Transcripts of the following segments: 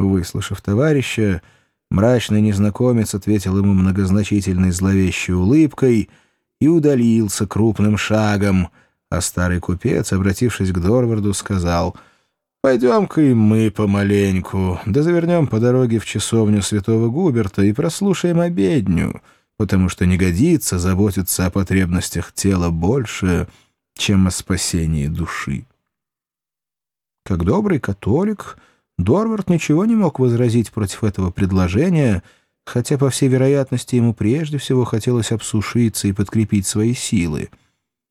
Выслушав товарища, мрачный незнакомец ответил ему многозначительной зловещей улыбкой и удалился крупным шагом, а старый купец, обратившись к Дорварду, сказал «Пойдем-ка и мы помаленьку, да завернем по дороге в часовню святого Губерта и прослушаем обедню, потому что не годится заботиться о потребностях тела больше, чем о спасении души». Как добрый католик, Дорвард ничего не мог возразить против этого предложения, хотя, по всей вероятности, ему прежде всего хотелось обсушиться и подкрепить свои силы.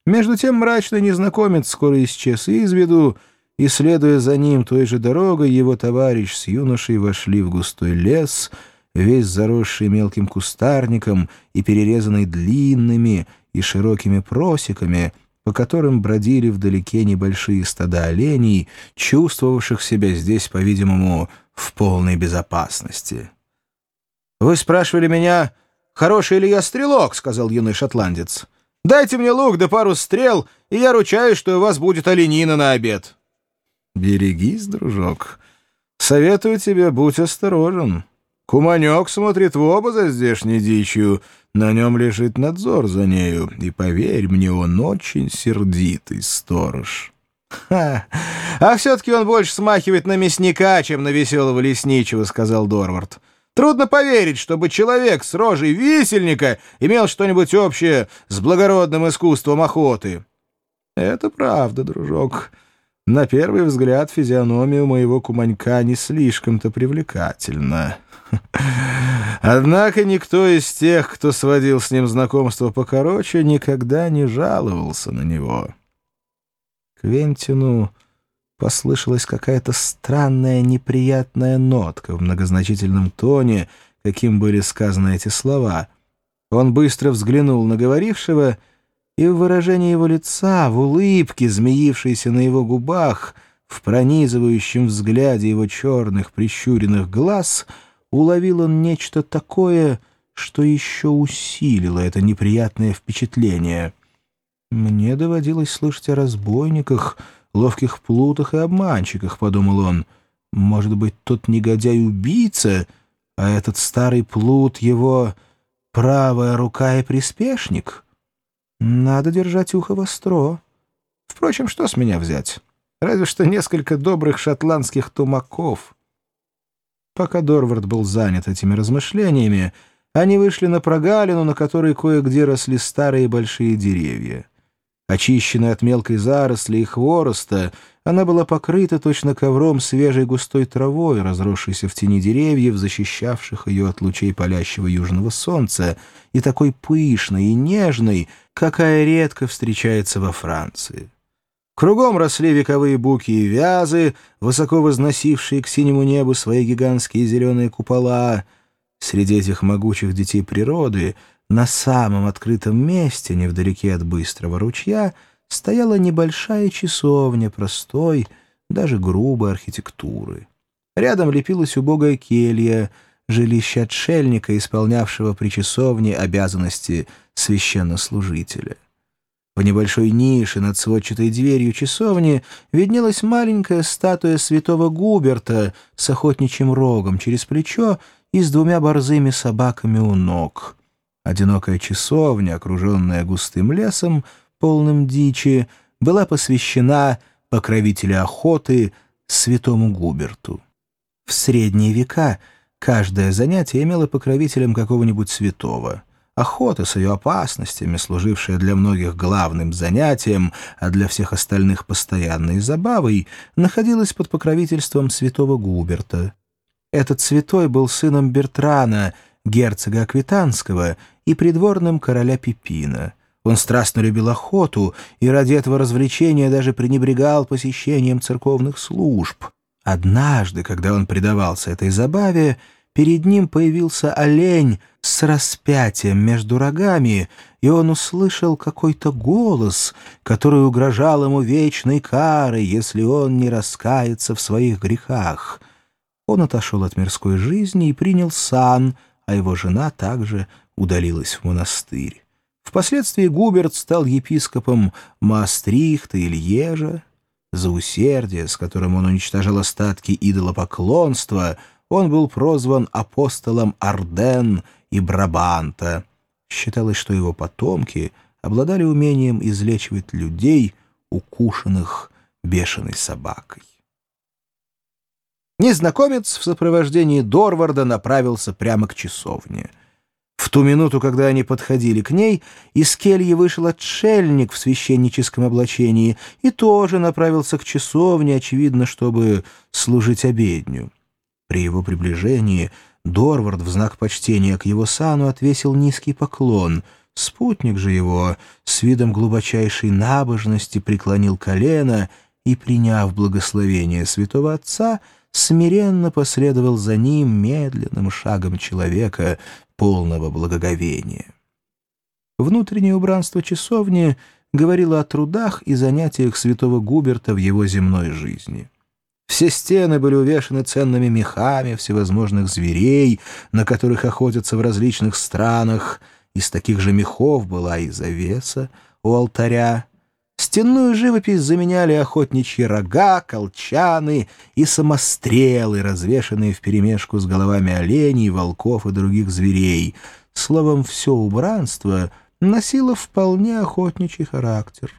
Между тем мрачный незнакомец скоро исчез из виду, и, следуя за ним той же дорогой, его товарищ с юношей вошли в густой лес, весь заросший мелким кустарником и перерезанный длинными и широкими просеками — по которым бродили вдалеке небольшие стада оленей, чувствовавших себя здесь, по-видимому, в полной безопасности. «Вы спрашивали меня, хороший ли я стрелок?» — сказал юный шотландец. «Дайте мне лук да пару стрел, и я ручаюсь, что у вас будет оленина на обед». «Берегись, дружок. Советую тебе, будь осторожен. Куманек смотрит в оба за здешней дичью, на нем лежит надзор за нею, и, поверь мне, он очень сердитый сторож. «Ха! А все-таки он больше смахивает на мясника, чем на веселого лесничего», — сказал Дорвард. «Трудно поверить, чтобы человек с рожей висельника имел что-нибудь общее с благородным искусством охоты». «Это правда, дружок. На первый взгляд физиономия моего куманька не слишком-то привлекательна». Однако никто из тех, кто сводил с ним знакомство покороче, никогда не жаловался на него. Квентину послышалась какая-то странная неприятная нотка в многозначительном тоне, каким были сказаны эти слова. Он быстро взглянул на говорившего, и в выражении его лица, в улыбке, змеившейся на его губах, в пронизывающем взгляде его черных прищуренных глаз — уловил он нечто такое, что еще усилило это неприятное впечатление. «Мне доводилось слышать о разбойниках, ловких плутах и обманщиках», — подумал он. «Может быть, тот негодяй-убийца, а этот старый плут его правая рука и приспешник? Надо держать ухо востро. Впрочем, что с меня взять? Разве что несколько добрых шотландских тумаков». Пока Дорвард был занят этими размышлениями, они вышли на прогалину, на которой кое-где росли старые большие деревья. Очищенная от мелкой заросли и хвороста, она была покрыта точно ковром свежей густой травой, разросшейся в тени деревьев, защищавших ее от лучей палящего южного солнца, и такой пышной и нежной, какая редко встречается во Франции. Кругом росли вековые буки и вязы, высоко возносившие к синему небу свои гигантские зеленые купола. Среди этих могучих детей природы, на самом открытом месте, невдалеке от быстрого ручья, стояла небольшая часовня простой, даже грубой архитектуры. Рядом лепилась убогая келья, жилище отшельника, исполнявшего при часовне обязанности священнослужителя. В небольшой нише над сводчатой дверью часовни виднелась маленькая статуя святого Губерта с охотничьим рогом через плечо и с двумя борзыми собаками у ног. Одинокая часовня, окруженная густым лесом, полным дичи, была посвящена покровителю охоты святому Губерту. В средние века каждое занятие имело покровителем какого-нибудь святого — Охота с ее опасностями, служившая для многих главным занятием, а для всех остальных постоянной забавой, находилась под покровительством святого Губерта. Этот святой был сыном Бертрана, герцога Аквитанского, и придворным короля Пипина. Он страстно любил охоту и ради этого развлечения даже пренебрегал посещением церковных служб. Однажды, когда он предавался этой забаве, перед ним появился олень с распятием между рогами, и он услышал какой-то голос, который угрожал ему вечной карой, если он не раскается в своих грехах. Он отошел от мирской жизни и принял сан, а его жена также удалилась в монастырь. Впоследствии Губерт стал епископом Маастрихта и Льежа. За усердие, с которым он уничтожал остатки идолопоклонства — он был прозван апостолом Арден и Брабанта. Считалось, что его потомки обладали умением излечивать людей, укушенных бешеной собакой. Незнакомец в сопровождении Дорварда направился прямо к часовне. В ту минуту, когда они подходили к ней, из кельи вышел отшельник в священническом облачении и тоже направился к часовне, очевидно, чтобы служить обедню. При его приближении Дорвард в знак почтения к его сану отвесил низкий поклон. Спутник же его с видом глубочайшей набожности преклонил колено и, приняв благословение святого отца, смиренно последовал за ним медленным шагом человека, полного благоговения. Внутреннее убранство часовни говорило о трудах и занятиях святого Губерта в его земной жизни. Все стены были увешаны ценными мехами всевозможных зверей, на которых охотятся в различных странах. Из таких же мехов была и завеса у алтаря, Стенную живопись заменяли охотничьи рога, колчаны и самострелы, развешанные вперемешку с головами оленей, волков и других зверей. Словом, все убранство носило вполне охотничий характер.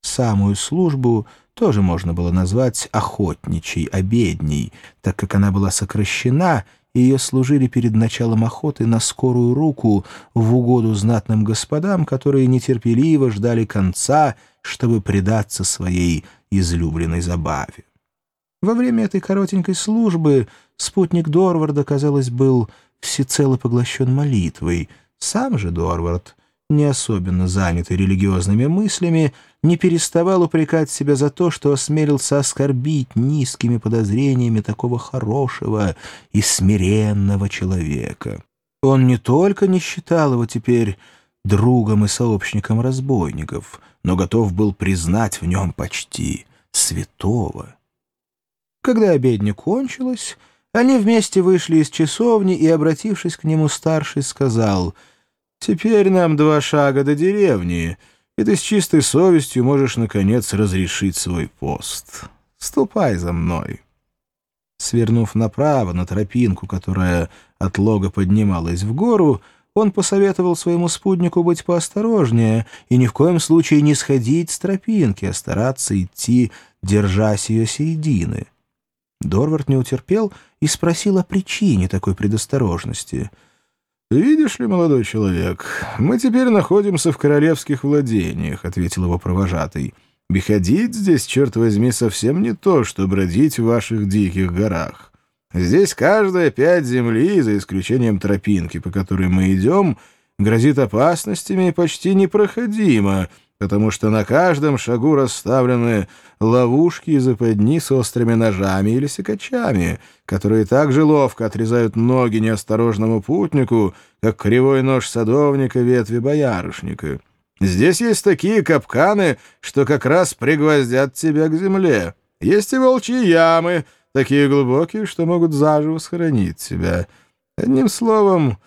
Самую службу тоже можно было назвать охотничьей, обедней, так как она была сокращена ее служили перед началом охоты на скорую руку в угоду знатным господам, которые нетерпеливо ждали конца, чтобы предаться своей излюбленной забаве. Во время этой коротенькой службы спутник Дорварда, казалось, был всецело поглощен молитвой. Сам же Дорвард — не особенно занятый религиозными мыслями, не переставал упрекать себя за то, что осмелился оскорбить низкими подозрениями такого хорошего и смиренного человека. Он не только не считал его теперь другом и сообщником разбойников, но готов был признать в нем почти святого. Когда обедня кончилась, они вместе вышли из часовни, и, обратившись к нему, старший сказал — Теперь нам два шага до деревни, и ты с чистой совестью можешь, наконец, разрешить свой пост. Ступай за мной». Свернув направо на тропинку, которая от лога поднималась в гору, он посоветовал своему спутнику быть поосторожнее и ни в коем случае не сходить с тропинки, а стараться идти, держась ее середины. Дорвард не утерпел и спросил о причине такой предосторожности — «Видишь ли, молодой человек, мы теперь находимся в королевских владениях», — ответил его провожатый. «Беходить здесь, черт возьми, совсем не то, что бродить в ваших диких горах. Здесь каждая пять земли, за исключением тропинки, по которой мы идем, грозит опасностями и почти непроходима, потому что на каждом шагу расставлены ловушки и западни с острыми ножами или секачами, которые так же ловко отрезают ноги неосторожному путнику, как кривой нож садовника ветви боярышника. Здесь есть такие капканы, что как раз пригвоздят тебя к земле. Есть и волчьи ямы, такие глубокие, что могут заживо схоронить тебя. Одним словом...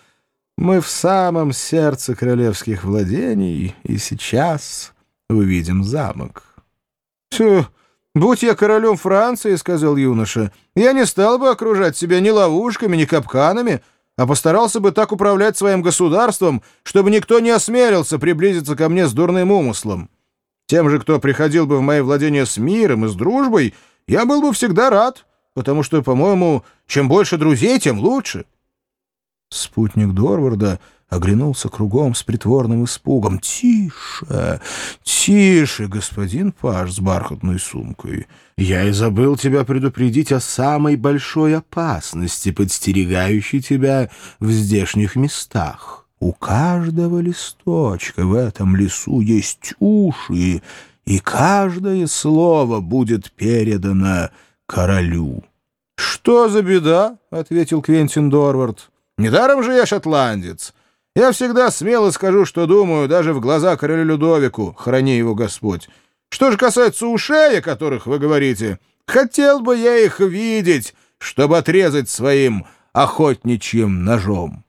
Мы в самом сердце королевских владений, и сейчас увидим замок. — будь я королем Франции, — сказал юноша, — я не стал бы окружать себя ни ловушками, ни капканами, а постарался бы так управлять своим государством, чтобы никто не осмелился приблизиться ко мне с дурным умыслом. Тем же, кто приходил бы в мои владения с миром и с дружбой, я был бы всегда рад, потому что, по-моему, чем больше друзей, тем лучше. Спутник Дорварда оглянулся кругом с притворным испугом. «Тише, тише, господин Паш с бархатной сумкой. Я и забыл тебя предупредить о самой большой опасности, подстерегающей тебя в здешних местах. У каждого листочка в этом лесу есть уши, и каждое слово будет передано королю». «Что за беда?» — ответил Квентин Дорвард. Недаром же я шотландец. Я всегда смело скажу, что думаю, даже в глаза королю Людовику, храни его Господь. Что же касается ушей, о которых вы говорите, хотел бы я их видеть, чтобы отрезать своим охотничьим ножом».